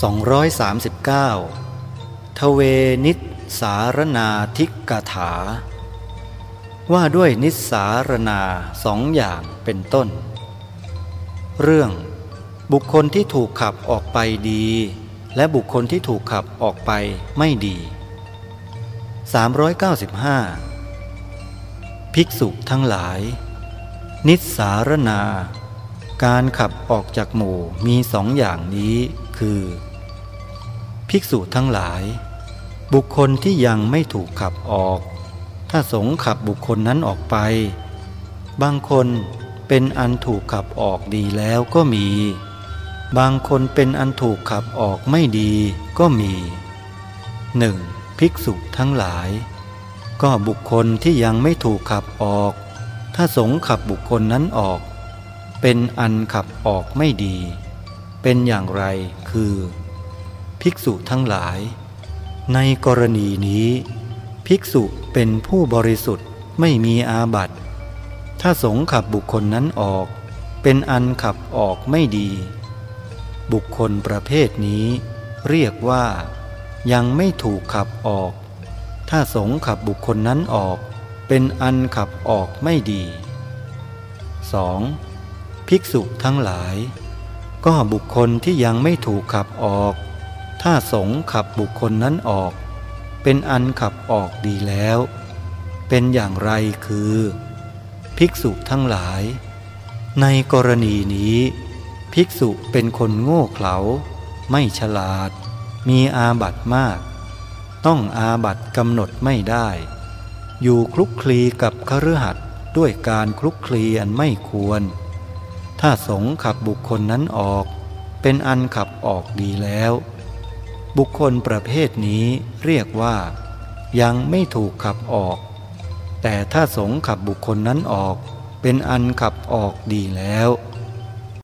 239 ทเวนิสารนาทิกถา ว่าด้วยนิสารนาสองอย่างเป็นต้น เรื่องบุคคลที่ถูกขับออกไปดี และบุคคลที่ถูกขับออกไปไม่ดี 395 ภิกษุทั้งหลาย นิสารนา การขับออกจากหมู่มีสองอย่างนี้ คือ ภิกษุทั้งหลาย บุคคลที่ยังไม่ถูกขับออก ถ้าสงขับบุคคลนั้นออกไป บางคนเป็นอันถูกขับออกดีแล้วก็มี บางคนเป็นอันถูกขับออกไม่ดีก็มีหนึ่งภิกษุทั้งหลาย ก็บุคคลที่ยังไม่ถูกขับออก ถ้าสงขับบุคคลนั้นออก เป็นอันขับออกไม่ดี เป็นอย่างไรคือ ภิกษุทั้งหลาย ในกรณีนี้ ภิกษุเป็นผู้บริสุทธิ์ไม่มีอาบัติถ้าสงขับบุคคลนั้นออก เป็นอันขับออกไม่ดี บุคคลประเภทนี้ เรียกว่า ยังไม่ถูกขับออก ถ้าสงขับบุคคลนั้นออก เป็นอันขับออกไม่ดี 2. ภิกษุทั้งหลาย ก็บุคคลที่ยังไม่ถูกขับออก ถ้าสงขับบุคคลนั้นออก เป็นอันขับออกดีแล้ว เป็นอย่างไรคือ ภิกษุทั้งหลาย ในกรณีนี้ ภิกษุเป็นคนโง่เขลา ไม่ฉลาด มีอาบัตมาก ต้องอาบัตกำหนดไม่ได้ อยู่คลุกคลีกับคฤหัสถ์ด้วยการคลุกคลีอันไม่ควร ถ้าสงขับบุคคลนั้นออก เป็นอันขับออกดีแล้ว บุคคลประเภทนี้เรียกว่า ยังไม่ถูกขับออก แต่ถ้าสงขับบุคคลนั้นออก เป็นอันขับออกดีแล้ว